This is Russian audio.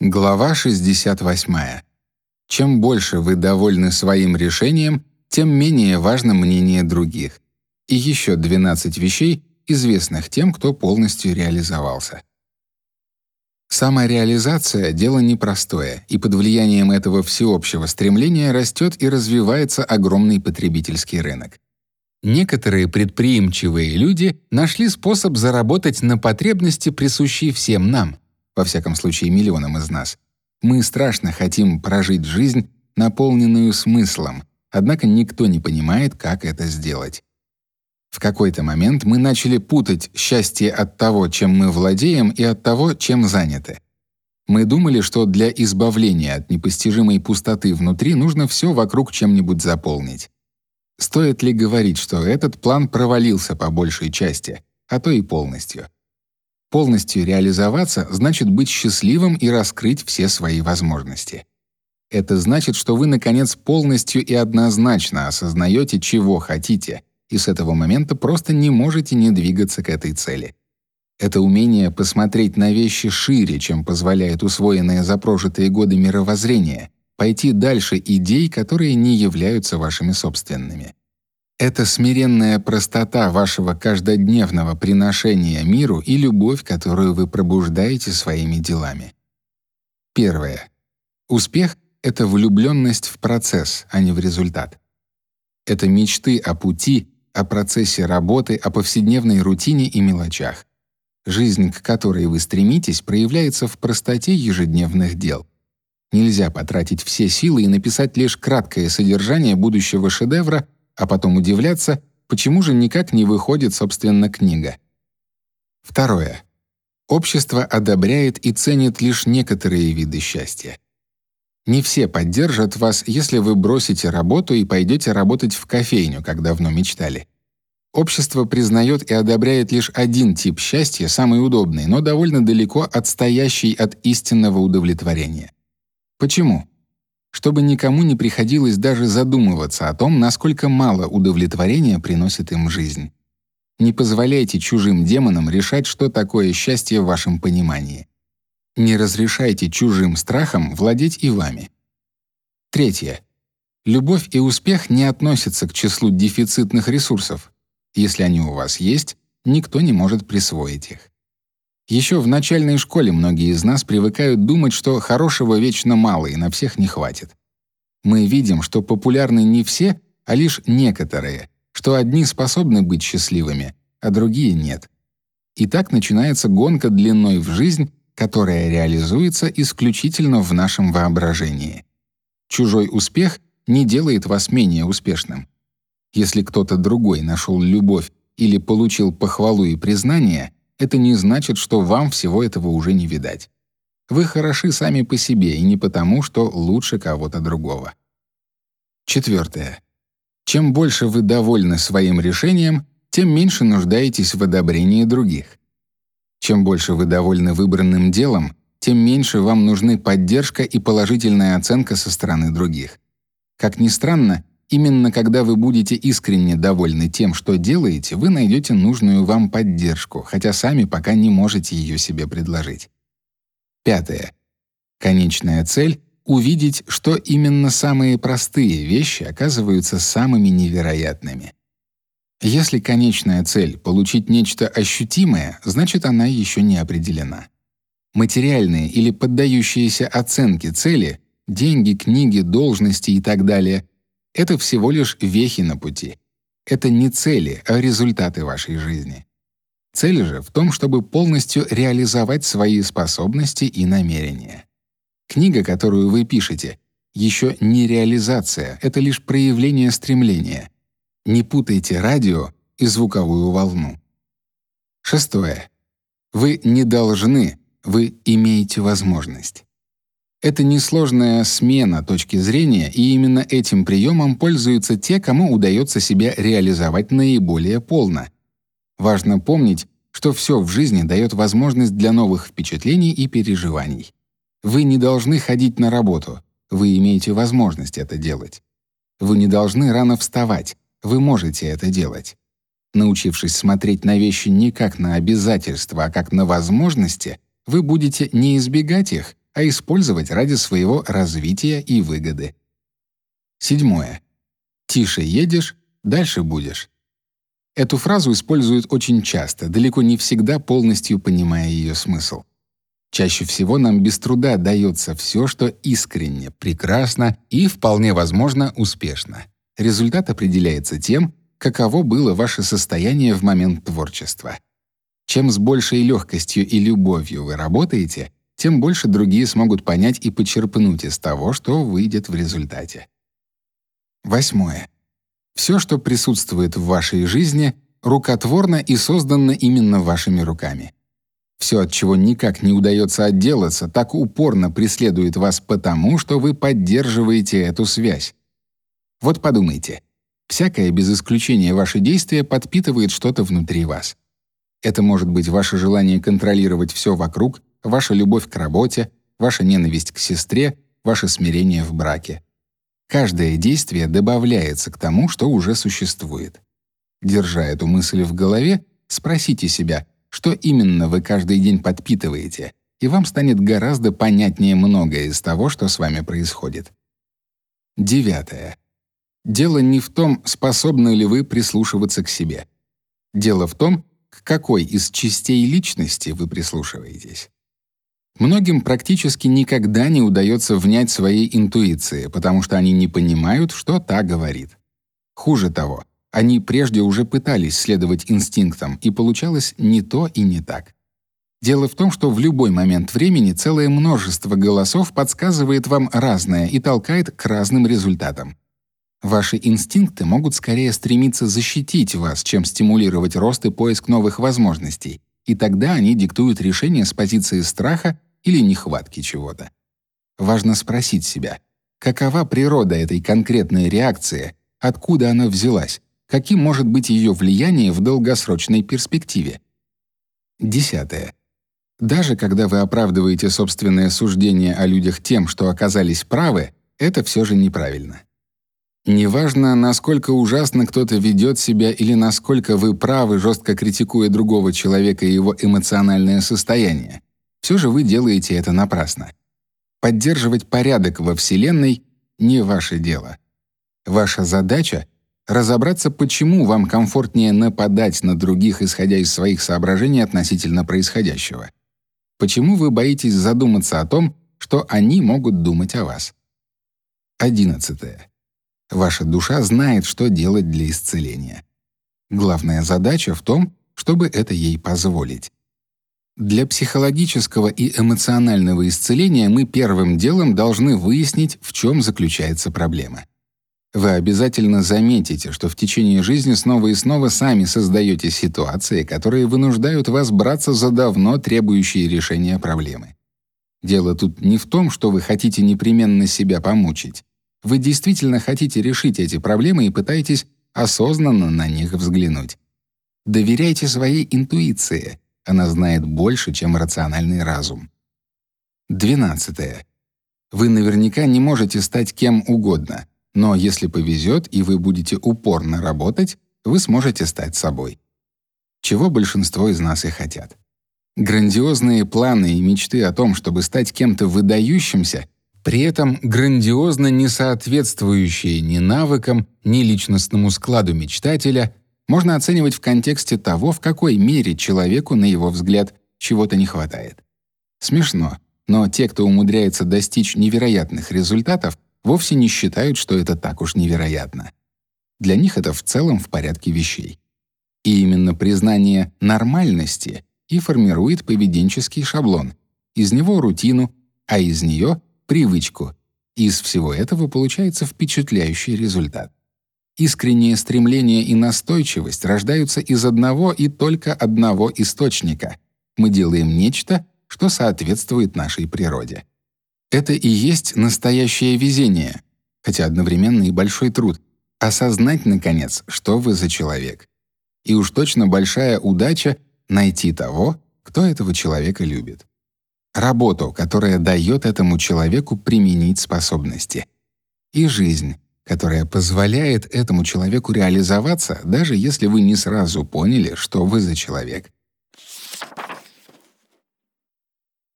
Глава 68. Чем больше вы довольны своим решением, тем менее важно мнение других. И еще 12 вещей, известных тем, кто полностью реализовался. Самореализация — дело непростое, и под влиянием этого всеобщего стремления растет и развивается огромный потребительский рынок. Некоторые предприимчивые люди нашли способ заработать на потребности, присущие всем нам, во всяком случае миллионам из нас. Мы страшно хотим прожить жизнь, наполненную смыслом, однако никто не понимает, как это сделать. В какой-то момент мы начали путать счастье от того, чем мы владеем, и от того, чем заняты. Мы думали, что для избавления от непостижимой пустоты внутри нужно все вокруг чем-нибудь заполнить. Стоит ли говорить, что этот план провалился по большей части, а то и полностью? Полностью реализоваться значит быть счастливым и раскрыть все свои возможности. Это значит, что вы наконец полностью и однозначно осознаете, чего хотите, и с этого момента просто не можете не двигаться к этой цели. Это умение посмотреть на вещи шире, чем позволяет усвоенное за прожитые годы мировоззрение, пойти дальше идей, которые не являются вашими собственными. Это смиренная простота вашего каждодневного приношения миру и любовь, которую вы пробуждаете своими делами. Первое. Успех — это влюбленность в процесс, а не в результат. Это мечты о пути, о процессе работы, о повседневной рутине и мелочах. Жизнь, к которой вы стремитесь, проявляется в простоте ежедневных дел. Нельзя потратить все силы и написать лишь краткое содержание будущего шедевра, а потом удивляться, почему же никак не выходит, собственно, книга. Второе. Общество одобряет и ценит лишь некоторые виды счастья. Не все поддержат вас, если вы бросите работу и пойдете работать в кофейню, как давно мечтали. Общество признает и одобряет лишь один тип счастья, самый удобный, но довольно далеко отстоящий от истинного удовлетворения. Почему? Чтобы никому не приходилось даже задумываться о том, насколько мало удовлетворения приносит им жизнь. Не позволяйте чужим демонам решать, что такое счастье в вашем понимании. Не разрешайте чужим страхам владеть и вами. Третье. Любовь и успех не относятся к числу дефицитных ресурсов. Если они у вас есть, никто не может присвоить их. Еще в начальной школе многие из нас привыкают думать, что хорошего вечно мало и на всех не хватит. Мы видим, что популярны не все, а лишь некоторые, что одни способны быть счастливыми, а другие нет. И так начинается гонка длиной в жизнь, которая реализуется исключительно в нашем воображении. Чужой успех не делает вас менее успешным. Если кто-то другой нашел любовь или получил похвалу и признание, это не значит, что вам всего этого уже не видать. Вы хороши сами по себе и не потому, что лучше кого-то другого. Четвертое. Чем больше вы довольны своим решением, тем меньше нуждаетесь в одобрении других. Чем больше вы довольны выбранным делом, тем меньше вам нужны поддержка и положительная оценка со стороны других. Как ни странно, именно когда вы будете искренне довольны тем, что делаете, вы найдете нужную вам поддержку, хотя сами пока не можете ее себе предложить. Пятое. Конечная цель — увидеть, что именно самые простые вещи оказываются самыми невероятными. Если конечная цель — получить нечто ощутимое, значит, она еще не определена. Материальные или поддающиеся оценке цели — деньги, книги, должности и так далее — это всего лишь вехи на пути. Это не цели, а результаты вашей жизни. Цель же в том, чтобы полностью реализовать свои способности и намерения. Книга, которую вы пишете, еще не реализация, это лишь проявление стремления — не путайте радио и звуковую волну. Шестое. Вы не должны, вы имеете возможность. Это несложная смена точки зрения, и именно этим приемом пользуются те, кому удается себя реализовать наиболее полно. Важно помнить, что все в жизни дает возможность для новых впечатлений и переживаний. Вы не должны ходить на работу, вы имеете возможность это делать. Вы не должны рано вставать, вы можете это делать. Научившись смотреть на вещи не как на обязательства, а как на возможности, вы будете не избегать их, а использовать ради своего развития и выгоды. Седьмое. Тише едешь, дальше будешь. Эту фразу используют очень часто, далеко не всегда полностью понимая ее смысл. Чаще всего нам без труда дается все, что искренне, прекрасно и вполне возможно успешно. Результат определяется тем, каково было ваше состояние в момент творчества. Чем с большей легкостью и любовью вы работаете, тем больше другие смогут понять и почерпнуть из того, что выйдет в результате. Восьмое. Все, что присутствует в вашей жизни, рукотворно и создано именно вашими руками. Все, от чего никак не удается отделаться, так упорно преследует вас потому, что вы поддерживаете эту связь. Вот подумайте. Всякое без исключения ваше действие подпитывает что-то внутри вас. Это может быть ваше желание контролировать все вокруг, ваша любовь к работе, ваша ненависть к сестре, ваше смирение в браке. Каждое действие добавляется к тому, что уже существует. Держа эту мысль в голове, спросите себя, что именно вы каждый день подпитываете, и вам станет гораздо понятнее многое из того, что с вами происходит. Девятое. Дело не в том, способны ли вы прислушиваться к себе. Дело в том, к какой из частей личности вы прислушиваетесь. Многим практически никогда не удается внять своей интуиции, потому что они не понимают, что та говорит. Хуже того, они прежде уже пытались следовать инстинктам, и получалось не то и не так. Дело в том, что в любой момент времени целое множество голосов подсказывает вам разное и толкает к разным результатам. Ваши инстинкты могут скорее стремиться защитить вас, чем стимулировать рост и поиск новых возможностей, и тогда они диктуют решение с позиции страха или нехватки чего-то. Важно спросить себя, какова природа этой конкретной реакции, откуда она взялась, каким может быть ее влияние в долгосрочной перспективе. Десятое. Даже когда вы оправдываете собственное суждение о людях тем, что оказались правы, это все же неправильно. Неважно, насколько ужасно кто-то ведет себя или насколько вы правы, жестко критикуя другого человека и его эмоциональное состояние, все же вы делаете это напрасно. Поддерживать порядок во Вселенной — не ваше дело. Ваша задача — разобраться, почему вам комфортнее нападать на других, исходя из своих соображений относительно происходящего. Почему вы боитесь задуматься о том, что они могут думать о вас? 11. Ваша душа знает, что делать для исцеления. Главная задача в том, чтобы это ей позволить. Для психологического и эмоционального исцеления мы первым делом должны выяснить, в чем заключается проблема. Вы обязательно заметите, что в течение жизни снова и снова сами создаете ситуации, которые вынуждают вас браться за давно требующие решения проблемы. Дело тут не в том, что вы хотите непременно себя помучить. Вы действительно хотите решить эти проблемы и пытаетесь осознанно на них взглянуть. Доверяйте своей интуиции — она знает больше, чем рациональный разум. 12. Вы наверняка не можете стать кем угодно, но если повезет и вы будете упорно работать, вы сможете стать собой. Чего большинство из нас и хотят. Грандиозные планы и мечты о том, чтобы стать кем-то выдающимся, при этом грандиозно не соответствующие ни навыкам, ни личностному складу мечтателя, можно оценивать в контексте того, в какой мере человеку, на его взгляд, чего-то не хватает. Смешно, но те, кто умудряется достичь невероятных результатов, вовсе не считают, что это так уж невероятно. Для них это в целом в порядке вещей. И именно признание нормальности и формирует поведенческий шаблон. Из него рутину, а из нее привычку. Из всего этого получается впечатляющий результат. Искреннее стремление и настойчивость рождаются из одного и только одного источника. Мы делаем нечто, что соответствует нашей природе. Это и есть настоящее везение, хотя одновременно и большой труд осознать наконец, что вы за человек. И уж точно большая удача найти того, кто этого человека любит. Работу, которая дает этому человеку применить способности. И жизнь, которая позволяет этому человеку реализоваться, даже если вы не сразу поняли, что вы за человек.